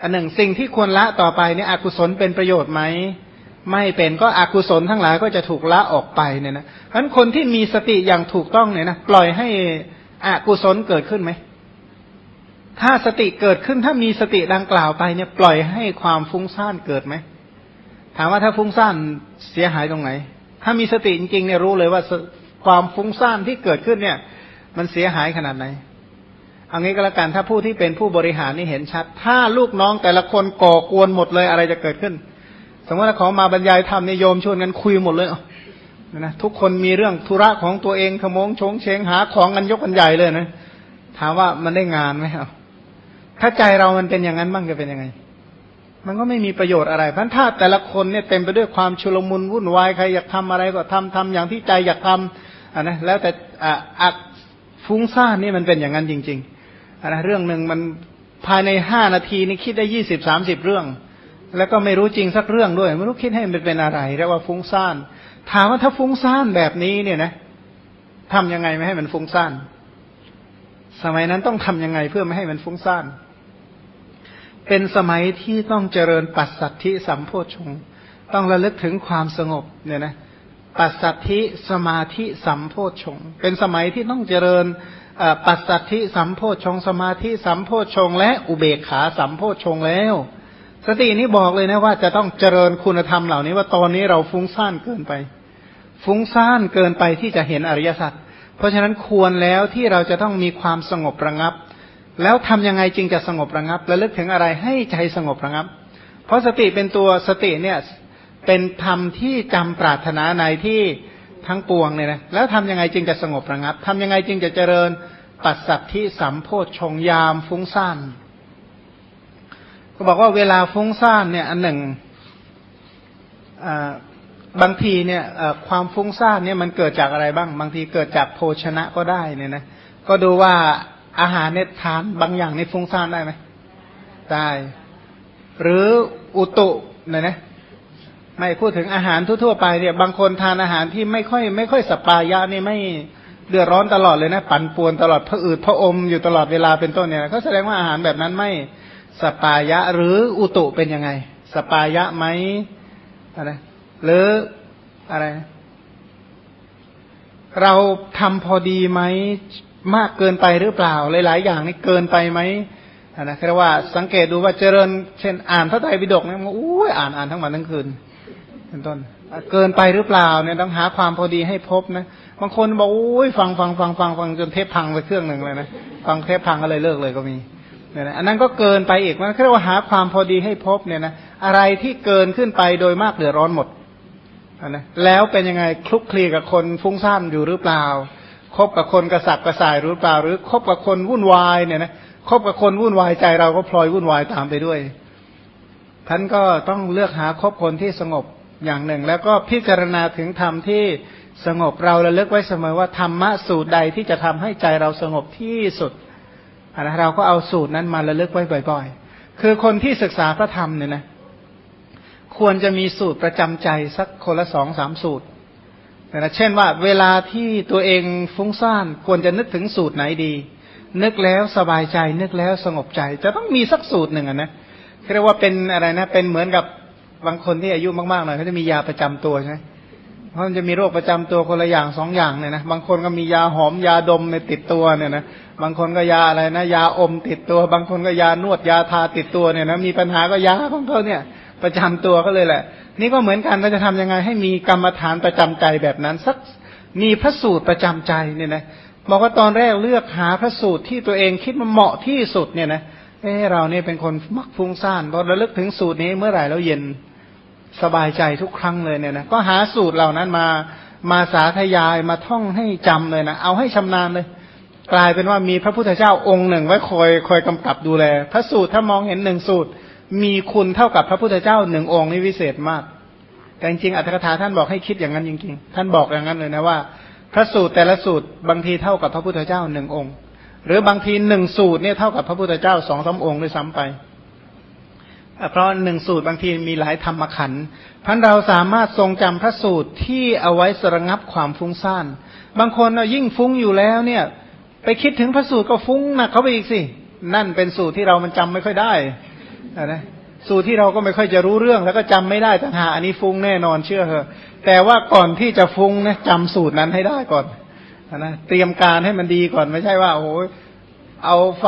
อันหนึ่งสิ่งที่ควรละต่อไปเนี่ยอกุศลเป็นประโยชน์ไหมไม่เป็นก็อกุศลทั้งหลายก็จะถูกละออกไปเนี่ยนะเพราะฉะนั้นคนที่มีสติอย่างถูกต้องเนี่ยนะปล่อยให้อกุศลเกิดขึ้นไหมถ้าสติเกิดขึ้นถ้ามีสติดังกล่าวไปเนี่ย ปล่อยให้ความฟุ้งซ่านเกิดไหมถามว่าถ้าฟุ้งซ่านเสียหายตรงไหน ถ้ามีสติจริงๆเนี่ยรู้เลยว่าความฟุ้งซ่านที่เกิดขึ้นเนี่ย มันเสียหายขนาดไหน เอางี้ก็แล้วกันถ้าผู้ที่เป็นผู้บริหารนี่เห็นชัด ถ้าลูกน้องแต่ละคนก่อกวนหมดเลยอะไรจะเกิดขึ้น สมมติว่าขอมาบรรยายธรรมนิยมชวนกันคุยหมดเลยนะทุกคนมีเรื่องธุระของตัวเองขโมงชงเชงหาของกันยกกันใหญ่เลยนะถามว่ามันได้งานไหมครับถ้าใจเรามันเป็นอย่างนั้นบ้างจะเป็นยังไง มันก็ไม่มีประโยชน์อะไรพันธะแต่ละคนเนี่ยเต็มไปด้วยความชุลมุนวุ่นวายใครอยากทำอะไรก็ทำทำอย่างที่ใจอยากทำอะนะแล้วแต่อะอักฟุ้งซ่านนี่มันเป็นอย่างนั้นจริง ๆ อะนะเรื่องหนึ่งมันภายในห้านาทีนี่คิดได้ยี่สิบสามสิบเรื่อง แล้วก็ไม่รู้จริงสักเรื่องด้วย ไม่รู้คิดให้มันเป็นอะไรเรียกว่าฟุ้งซ่าน ถามว่าถ้าฟุ้งซ่านแบบนี้เนี่ยนะทำยังไงไม่ให้มันฟุ้งซ่าน สมัยนั้นต้องทํำยังไงเพื่อไม่ให้มันฟุ้งซ่าน เป็นสมัยที่ต้องเจริญปัสสัทธิสัมโพชงต้องระลึกถึงความสงบเนี่ยนะปัสสัทธิสมาธิสัมโพชงเป็นสมัยที่ต้องเจริญ ปัสสัทธิสัมโพชงสมาธิสัมโพชงและอุเบกขาสัมโพชงแล้ว สตินี้บอกเลยนะว่าจะต้องเจริญคุณธรรมเหล่านี้ว่าตอนนี้เราฟุ้งซ่านเกินไป ฟุ้งซ่านเกินไปที่จะเห็นอริยสัจเพราะฉะนั้นควรแล้วที่เราจะต้องมีความสงบระงับ แล้วทำยังไงจึงจะสงบระงับ และลึกถึงอะไรให้ใจสงบระงับ เพราะสติเป็นตัวสติเนี่ยเป็นธรรมที่จำปรารถนาในที่ ทั้งปวงเนี่ยนะแล้วทำยังไงจึงจะสงบระงับทำยังไงจึงจะเจริญปัสสัตที่สัมโพชฌงยามฟุ้งซ่านก็บอกว่าเวลาฟุ้งซ่านเนี่ย อันหนึ่งบางทีเนี่ยความฟุ้งซ่านเนี่ยมันเกิดจากอะไรบ้าง บางทีเกิดจากโภชนะก็ได้เนี่ยนะก็ดูว่าอาหารเนี่ยทานบางอย่างในฟุ้งซ่านได้ไหมได้ หรืออุตุเนี่ยนะ ไม่พูดถึงอาหารทั่วๆไปเนี่ยบางคนทานอาหารที่ไม่ค่อย ไม่ค่อยสปายะนี่ไม่เดือดร้อนตลอดเลยนะ ปั่นป่วนตลอดพระอืดพระอมอยู่ตลอดเวลาเป็นต้นเนี่ยเขาแสดงว่าอาหารแบบนั้นไม่สปายะหรืออุตุเป็นยังไง สปายะไหมอะไรหรืออะไร เราทำพอดีไหมมากเกินไปหรือเปล่า หลาย ๆ อย่างนี่เกินไปไหมนะคือว่าสังเกตดูว่าเจริญ เช่น อ่านพระไตรปิฎกเนี่ยอู้อ่านอ่านทั้งวันทั้งคืน เป็นต้น เกินไปหรือเปล่าเนี่ยต้องหาความพอดีให้พบนะ บางคนบอกอุ้ยฟังฟังฟังฟังฟังจนเทปพังไปเครื่องหนึ่งเลยนะฟังเทปพังก็เลยเลิกเลยก็มีเนี่ยนะอันนั้นก็เกินไปอีกมันเรียกว่าหาความพอดีให้พบเนี่ยนะอะไรที่เกินขึ้นไปโดยมากเดือดร้อนหมดนะแล้วเป็นยังไงคลุกคลีกับคนฟุ้งซ่านอยู่หรือเปล่าคบกับคนกระสับกระส่ายหรือเปล่า หรือคบกับคนวุ่นวายเนี่ยนะคบกับคนวุ่นวายใจเราก็พลอยวุ่นวายตามไปด้วยท่านก็ต้องเลือกหาคบคนที่สงบ อย่างหนึ่ง แล้วก็พิจารณาถึงธรรมที่สงบเราระลึกไว้เสมอว่าธรรมะสูตรใดที่จะทำให้ใจเราสงบที่สุดนะเราก็เอาสูตรนั้นมาระลึกไว้บ่อยๆ คือคนที่ศึกษาพระธรรมเนี่ยนะควรจะมีสูตรประจำใจสักคนละสองสามสูตรนะเช่นว่าเวลาที่ตัวเองฟุ้งซ่านควรจะนึกถึงสูตรไหนดี นึกแล้วสบายใจนึกแล้วสงบใจ จะต้องมีสักสูตรหนึ่งนะเรียกว่าเป็นอะไรนะเป็นเหมือนกับ บางคนที่อายุมากๆหน่อยเขาจะมียาประจำตัวใช่ไหมเพราะมันจะมีโรคประจำตัวคนละอย่างสองอย่างเนี่ยนะบางคนก็มียาหอมยาดมในติดตัวเนี่ยนะบางคนก็ยาอะไรนะ ยาอมติดตัว บางคนก็ยานวดยาทาติดตัวเนี่ยนะมีปัญหาก็ยาของเขาเนี่ย ประจำตัวก็เลยแหละ นี่ก็เหมือนกันเราจะทำยังไง ให้มีกรรมฐานประจำใจแบบนั้น สักมีพระสูตรประจำใจเนี่ยนะบอกว่าตอนแรกเลือกหาพระสูตรที่ตัวเองคิดมันเหมาะที่สุดเนี่ยนะเออเราเนี่ยเป็นคนมักฟุ้งซ่านพอระลึกถึงสูตรนี้เมื่อไหร่แล้วเย็นสบายใจทุกครั้งเลยเนี่ยนะก็หาสูตรเหล่านั้นมามาสาธยายมาท่องให้จำเลยนะเอาให้ชำนาญเลย กลายเป็นว่ามีพระพุทธเจ้าองค์หนึ่งไว้คอยคอยกำกับดูแล พระสูตรถ้ามองเห็นหนึ่งสูตร มีคุณเท่ากับพระพุทธเจ้าหนึ่งองค์นี่วิเศษมาก แต่จริงๆอัตถกถาท่านบอกให้คิดอย่างนั้นจริงๆ ท่านบอกอย่างนั้นเลยนะว่า พระสูตรแต่ละสูตรบางทีเท่ากับพระพุทธเจ้าหนึ่งองค์ หรือบางทีหนึ่งสูตรเนี่ยเท่ากับพระพุทธเจ้าสองสาองค์ด้วยซ้ำไป เพราะหนึ่งสูตรบางทีมีหลายธรรมขันธ์พันเราสามารถทรงจำพระสูตรที่เอาไว้สระงับความฟุ้งซ่าน บางคนยิ่งฟุ้งอยู่แล้วเนี่ย ไปคิดถึงพระสูตรก็ฟุ้งหนักเขาไปอีกสิ นั่นเป็นสูตรที่เรามันจำไม่ค่อยได้นะสูตรที่เราก็ไม่ค่อยจะรู้เรื่องแล้วก็จำไม่ได้ต่างหากอันนี้ฟุ้งแน่นอนเชื่อเถอะแต่ว่าก่อนที่จะฟุ้งนะจำสูตรนั้นให้ได้ก่อน นะเตรียมการให้มันดีก่อนไม่ใช่ว่าโอ้โหเอาไฟ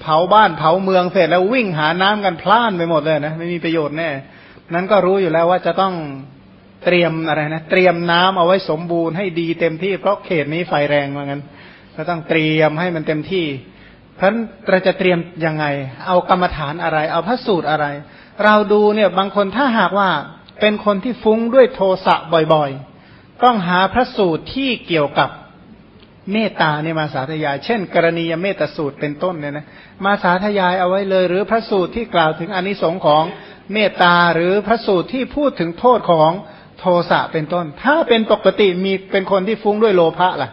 เผาบ้านเผาเมืองเสร็จแล้ววิ่งหาน้ำกันพล่านไปหมดเลยนะไม่มีประโยชน์แน่นั้นก็รู้อยู่แล้วว่าจะต้องเตรียมอะไรนะเตรียมน้ำเอาไว้สมบูรณ์ให้ดีเต็มที่เพราะเขตนี้ไฟแรงเหมือนกันก็ต้องเตรียมให้มันเต็มที่เพราะเราจะเตรียมยังไง เอากรรมฐานอะไร เอาพระสูตรอะไร เราดูเนี่ยบางคนถ้าหากว่าเป็นคนที่ฟุ้งด้วยโทสะบ่อยๆ ต้องหาพระสูตรที่เกี่ยวกับ เมตตาเนี่ยมาสาธยาย เช่น กรณียเมตสูตรเป็นต้นเนี่ยนะมาสาธยายเอาไว้เลย หรือพระสูตรที่กล่าวถึงอนิสงค์ของเมตตาหรือพระสูตรที่พูดถึงโทษของโทสะเป็นต้น ถ้าเป็นปกติมีเป็นคนที่ฟุ้งด้วยโลภะล่ะ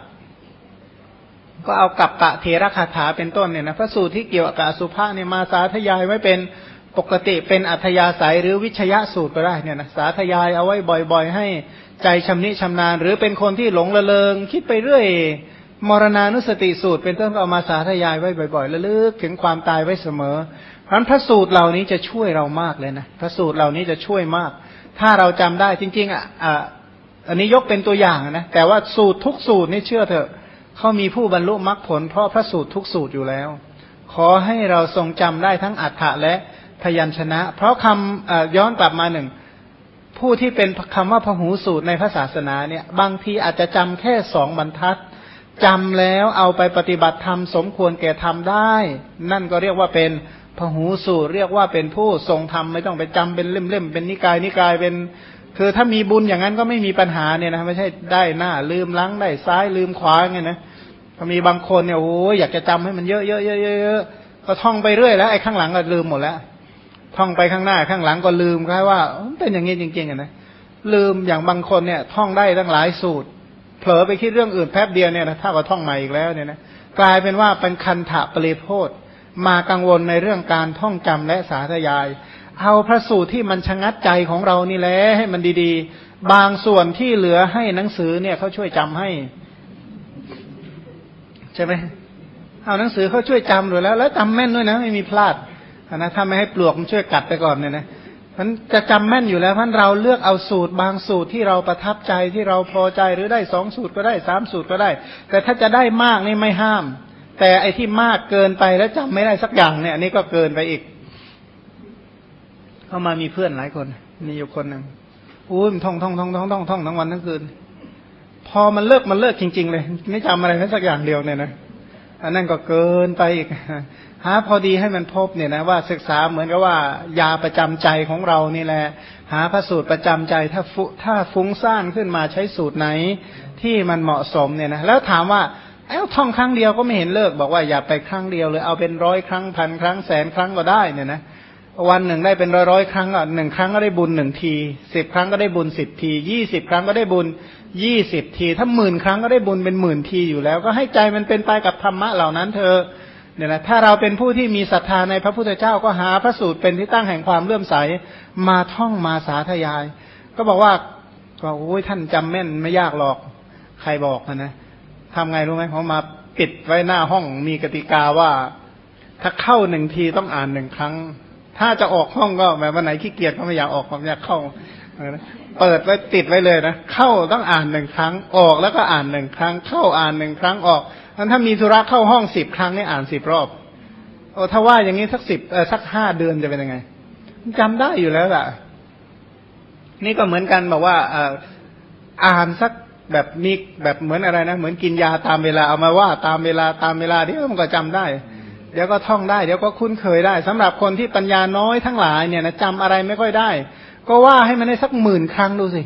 ก็เอากับกะเทระคาถาเป็นต้นเนี่ยนะพระสูตรที่เกี่ยวกับสุภาเนี่ยมาสาธยายไว้เป็นปกติเป็นอัธยาศัยหรือวิชยะสูตรก็ได้เนี่ยนะสาธยายเอาไว้บ่อย ๆ ให้ใจชำนิชำนาญ หรือเป็นคนที่หลงระเริง คิดไปเรื่อย มรณานุสติสูตรเป็นต้นก็เอามาสาธยายไว้บ่อยๆระลึกถึงความตายไว้เสมอ เพราะพระสูตรเหล่านี้จะช่วยเรามากเลยนะพระสูตรเหล่านี้จะช่วยมาก ถ้าเราจำได้จริงๆอะอันนี้ยกเป็นตัวอย่างนะแต่ว่าสูตรทุกสูตรนี่เชื่อเถอะเขามีผู้บรรลุมรรคผล เพราะพระสูตรทุกสูตรอยู่แล้ว ขอให้เราทรงจำได้ทั้งอัฏฐะและพยัญชนะ เพราะคำย้อนกลับมาหนึ่งผู้ที่เป็นคำว่าพหูสูตรในพระศาสนาเนี่ย บางทีอาจจะจำแค่สองบรรทัด จำแล้วเอาไปปฏิบัติธรรมสมควรแก่ทำได้ นั่นก็เรียกว่าเป็นพหูสูตร เรียกว่าเป็นผู้ทรงธรรมไม่ต้องไปจำเป็นเล่มๆเป็นนิกายนิกายเป็น คือถ้ามีบุญอย่างนั้นก็ไม่มีปัญหาเนี่ยนะไม่ใช่ได้หน้าลืมล้างได้ซ้ายลืมขวาไงนะก็มีบางคนเนี่ยโอ้ยอยากจะจำให้มันเยอะๆๆๆก็ท่องไปเรื่อยแล้วไอ้ข้างหลังก็ลืมหมดแล้วท่องไปข้างหน้าข้างหลังก็ลืมคล้ายว่าเป็นอย่างนี้จริงๆอะนะลืมอย่างบางคนเนี่ย ท่องได้ตั้งหลายสูตร ลอไปคิดเรื่องอื่นแป๊บเดียวเนี่ยนะถ้าก็ท่องใหม่อีกแล้วเนี่ยนะกลายเป็นว่าเป็นคันถะปริโพธมากังวลในเรื่องการท่องจำและสาธยาย เอาพระสูตรที่มันชะงัดใจของเรานี่แหละให้มันดีๆ บางส่วนที่เหลือให้หนังสือเนี่ยเขาช่วยจำให้ ใช่ไหมเอาหนังสือเขาช่วยจำอยู่แล้ว แล้วจำแม่นด้วยนะไม่มีพลาดนะถ้าไม่ให้ปลวกมันช่วยกัดไปก่อนเนี่ยนะ มันจะจำแม่นอยู่แล้วพันเราเลือกเอาสูตรบางสูตรที่เราประทับใจที่เราพอใจหรือได้สองสูตรก็ได้สามสูตรก็ได้ แต่ถ้าจะได้มากนี่ไม่ห้าม แต่ไอ้ที่มากเกินไปแล้วจำไม่ได้สักอย่างเนี่ยนนี้ก็เกินไปอีก เข้ามามีเพื่อนหลายคนมีอยู่คนหนึ่งอุ้ยมันท่องท่องท่องท่องท่องท่องทั้งวันทั้งคืน พอมันเลิกมันเลิกจริง ๆ เลย ไม่จำอะไรแค่สักอย่างเดียวเนี่ยนะอันนั้นก็เกินไปอีก หาพอดีให้มันพบเนี่ยนะว่าศึกษาเหมือนกับว่ายาประจำใจของเรานี่แหละ หาพระสูตรประจำใจถ้าฟุถ้าฟุ้งซ่านขึ้นมาใช้สูตรไหนที่มันเหมาะสมเนี่ยนะแล้วถามว่าเอ้าท่องครั้งเดียวก็ไม่เห็นเลิก บอกว่าอย่าไปครั้งเดียวเลยเอาเป็นร้อยครั้งพันครั้งแสนครั้งก็ได้เนี่ยนะวันหนึ่งได้เป็นร้อยร้อยครั้งอะหนึ่งครั้งก็ได้บุญหนึ่งทีสิบครั้งก็ได้บุญสิบทียี่สิบครั้งก็ได้บุญยี่สิบที ถ้าหมื่นครั้งก็ได้บุญเป็นหมื่นทีอยู่แล้ว ก็ให้ใจมันเป็นไปกับธรรมะเหล่านั้นเธอ เนี่ยนะถ้าเราเป็นผู้ที่มีศรัทธาในพระพุทธเจ้าก็หาพระสูตรเป็นที่ตั้งแห่งความเลื่อมใสมาท่องมาสาธยาย ก็บอกว่าก็โอ้ยท่านจำแม่นไม่ยากหรอก ใครบอกนะนะทำไงรู้ไหมเขามาปิดไว้หน้าห้องมีกติกาว่า ถ้าเข้าหนึ่งทีต้องอ่านหนึ่งครั้ง ถ้าจะออกห้องก็แบบวันไหนขี้เกียจก็ไม่อยากออกความอยากเข้า เปิดไว้ติดไว้เลยนะเข้าต้องอ่านหนึ่งครั้งออกแล้วก็อ่านหนึ่งครั้ง เข้าอ่านหนึ่งครั้งออกถ้ามีธุระเข้าห้องสิบครั้งนี่อ่านสิบรอบโอ้ถ้าว่าอย่างนี้สักสิบเออสักห้าเดือนจะเป็นยังไงจำได้อยู่แล้วล่ะ นี่ก็เหมือนกันบอกว่าอ่านสักแบบมีแบบเหมือนอะไรนะเหมือนกินยาตามเวลาเอามาว่าตามเวลาตามเวลาเดี๋ยวมันก็จำได้ เดี๋ยวก็ท่องได้เดี๋ยวก็คุ้นเคยได้สำหรับคนที่ปัญญาน้อยทั้งหลายเนี่ยนะจำอะไรไม่ค่อยได้ ก็ว่าให้มันได้สักหมื่นครั้งดูสิ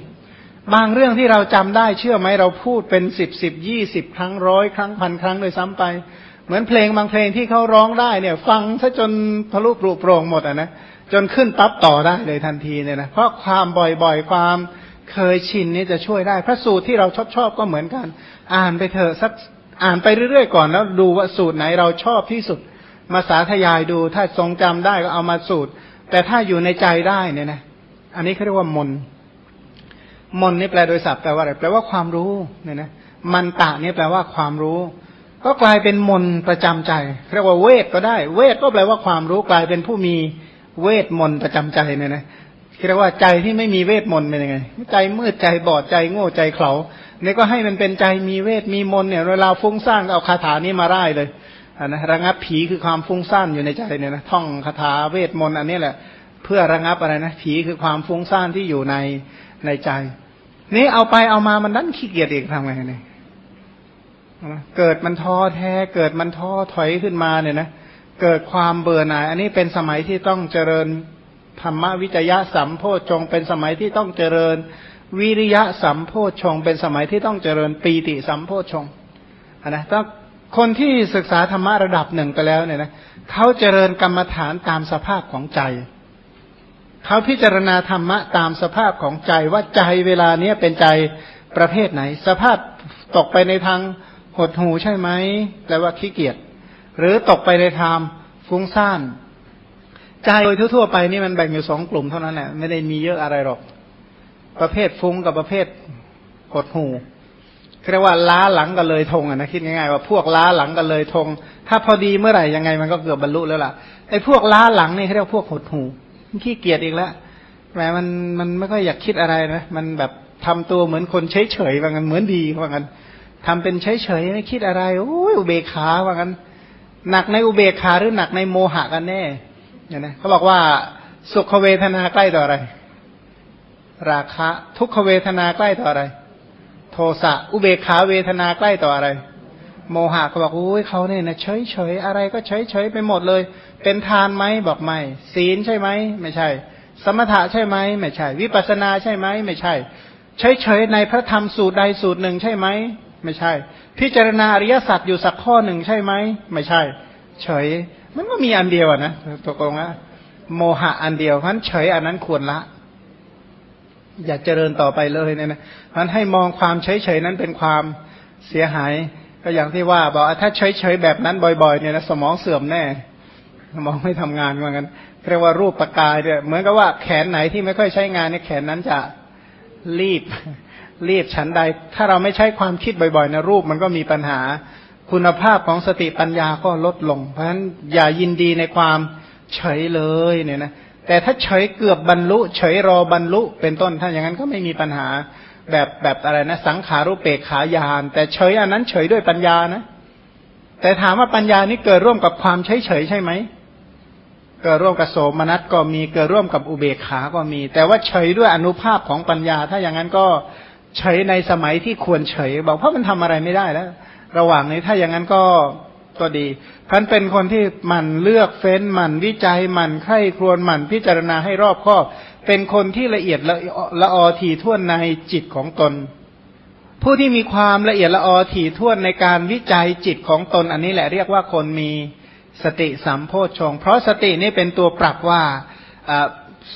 บางเรื่องที่เราจำได้เชื่อไหมเราพูดเป็นสิบสิบยี่สิบครั้งร้อยครั้งพันครั้งโดยซ้ำไป เหมือนเพลงบางเพลงที่เขาร้องได้เนี่ย ฟังซะจนทะลุปลุกโปร่งหมดอะนะจนขึ้นปั๊บต่อได้เลยทันทีเนี่ยนะเพราะความบ่อยๆความเคยชินนี่จะช่วยได้ พระสูตรที่เราชอบชอบก็เหมือนกัน อ่านไปเถอะสักอ่านไปเรื่อยๆก่อนแล้วดูว่าสูตรไหนเราชอบที่สุด มาสาธยายดูถ้าทรงจำได้ก็เอามาสูตร แต่ถ้าอยู่ในใจได้เนี่ยนะ อันนี้เขาเรียกว่ามน มนนี่แปลโดยศัพท์แปลว่าอะไรแปลว่าความรู้เนี่ยนะมันตะนี่แปลว่าความรู้ ก็กลายเป็นมนประจำใจเรียกว่าเวทก็ได้ เวทก็แปลว่าความรู้กลายเป็นผู้มีเวทมนประจำใจเนี่ยนะคิดว่าใจที่ไม่มีเวทมนเป็นยังไง ใจมืดใจบอดใจโง่ใจเขลาเนี่ยก็ให้มันเป็นใจมีเวทมีมนเนี่ยเวลาฟุ้งซ่านเอาคาถานี้มาไล่เลยนนะระงับผีคือความฟุ้งซ่านอยู่ในใจเนี่ยนะท่องคาถาเวทมนต์อันนี้แหละ เพื่อระงับอะไรนะผีคือความฟุ้งซ่านที่อยู่ในในใจ นี่เอาไปเอามามันนั่นขี้เกียจอีกทำไงเนี่ยเกิดมันท้อแท้ เกิดมันท้อถอยขึ้นมาเนี่ยนะเกิดความเบื่อหน่าย อันนี้เป็นสมัยที่ต้องเจริญธรรมวิจยะสัมโพชงเป็นสมัยที่ต้องเจริญวิริยะสัมโพชงเป็นสมัยที่ต้องเจริญปีติสัมโพชงนะถ้าคนที่ศึกษาธรรมะระดับหนึ่งไปแล้วเนี่ยนะเขาเจริญกรรมฐานตามสภาพของใจ เขาพิจารณาธรรมะตามสภาพของใจว่าใจเวลาเนี้ยเป็นใจประเภทไหน สภาพตกไปในทางหดหูใช่ไหมแปลว่าขี้เกียจหรือตกไปในทางฟุ้งซ่านใจโดยทั่วๆไปนี่มันแบ่งอยู่สองกลุ่มเท่านั้นแหละไม่ได้มีเยอะอะไรหรอก ประเภทฟุ้งกับประเภทหดหูเรียกว่าล้าหลังกันเลยทงอะนะคิดง่ายๆว่าพวกล้าหลังกันเลยทง ถ้าพอดีเมื่อไหร่ยังไงมันก็เกือบบรรลุแล้วล่ะไอ้พวกล้าหลังนี่เขาเรียกพวกหดหู ขี้เกียจอีกแล้วแหมมันมันไม่ค่อยอยากคิดอะไรนะมันแบบทำตัวเหมือนคนเฉยเฉยว่างั้นเหมือนดีว่างั้นทำเป็นเฉยเฉยไม่คิดอะไรโอ้ยอุเบกขาว่างั้นหนักในอุเบกขาหรือหนักในโมหะกันแน่เนี่ยนะเขาบอกว่าสุขเวทนาใกล้ต่ออะไร ราคะ ทุกขเวทนาใกล้ต่ออะไร โทสะอุเบกขาเวทนาใกล้ต่ออะไร โมหะเขาบอกอุ้ยเขาเนี่ยนะเฉยเฉยอะไรก็เฉยเฉยไปหมดเลย เป็นทานไหมบอกไม่ ศีลใช่ไหมไม่ใช่ สมถะใช่ไหมไม่ใช่ วิปัสนาใช่ไหมไม่ใช่เฉยเฉยในพระธรรมสูตรใดสูตรหนึ่งใช่ไหมไม่ใช่ พิจารณาอริยสัจอยู่สักข้อหนึ่งใช่ไหมไม่ใช่ เฉย มันก็มีอันเดียวอะนะตกลงนะโมหะอันเดียวเพราะเฉยอันนั้นควรละ อย่าเจริญต่อไปเลยเนี่ยนะเพราะให้มองความเฉยเฉยนั้นเป็นความเสียหาย ก็อย่างที่ว่าบอกถ้าเฉยเฉยแบบนั้นบ่อย ๆ เนี่ยนะสมองเสื่อมแน่ มองไม่ทำงานเหมือนกันเรียกว่ารูปประกายเนี่ยเหมือนกับว่าแขนไหนที่ไม่ค่อยใช้งานเนี่ยแขนนั้นจะรีบรีบฉันใด ถ้าเราไม่ใช้ความคิดบ่อยๆนะรูปมันก็มีปัญหาคุณภาพของสติปัญญาก็ลดลง เพราะฉะนั้นอย่ายินดีในความเฉยเลยเนี่ยนะแต่ถ้าเฉยเกือบบรรลุ เฉยรอบรรลุเป็นต้นถ้าอย่างนั้นก็ไม่มีปัญหาแบบแบบอะไรนะ สังขารุเปกขายาน แต่เฉยอันนั้นเฉยด้วยปัญญานะ แต่ถามว่าปัญญานี้เกิดร่วมกับความเฉยเฉยใช่ไหม เกิดร่วมกับโสมนัสก็มีเกิดร่วมกับอุเบกขาก็มี แต่ว่าเฉยด้วยอนุภาพของปัญญา ถ้าอย่างนั้นก็เฉยในสมัยที่ควรเฉย บอกเพราะมันทำอะไรไม่ได้แล้ว ระหว่างนี้ถ้าอย่างนั้นก็ก็ดีท่านเป็นคนที่มันเลือกเฟ้นมันวิจัยมันไข้ครวนมันพิจารณาให้รอบคอบ เป็นคนที่ละเอียดละละออถี่ท่วนในจิตของตน ผู้ที่มีความละเอียดละออถี่ท่วนในการวิจัยจิตของตน อันนี้แหละเรียกว่าคนมี สติสัมโพชฌงเพราะสตินี่เป็นตัวปรับว่า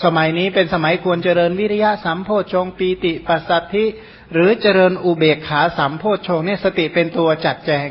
สมัยนี้เป็นสมัยควรเจริญวิริยะสัมโพชฌงปีติปัสสัทธิ หรือเจริญอุเบกขาสัมโพชฌงเนี่ยสติเป็นตัวจัดแจง